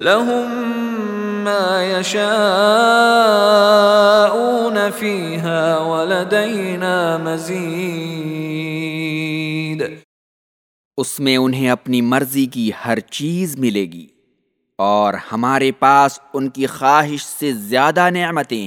لهم ما يشاءون فيها ولدينا مزيد. اس میں انہیں اپنی مرضی کی ہر چیز ملے گی اور ہمارے پاس ان کی خواہش سے زیادہ نعمتیں ہیں۔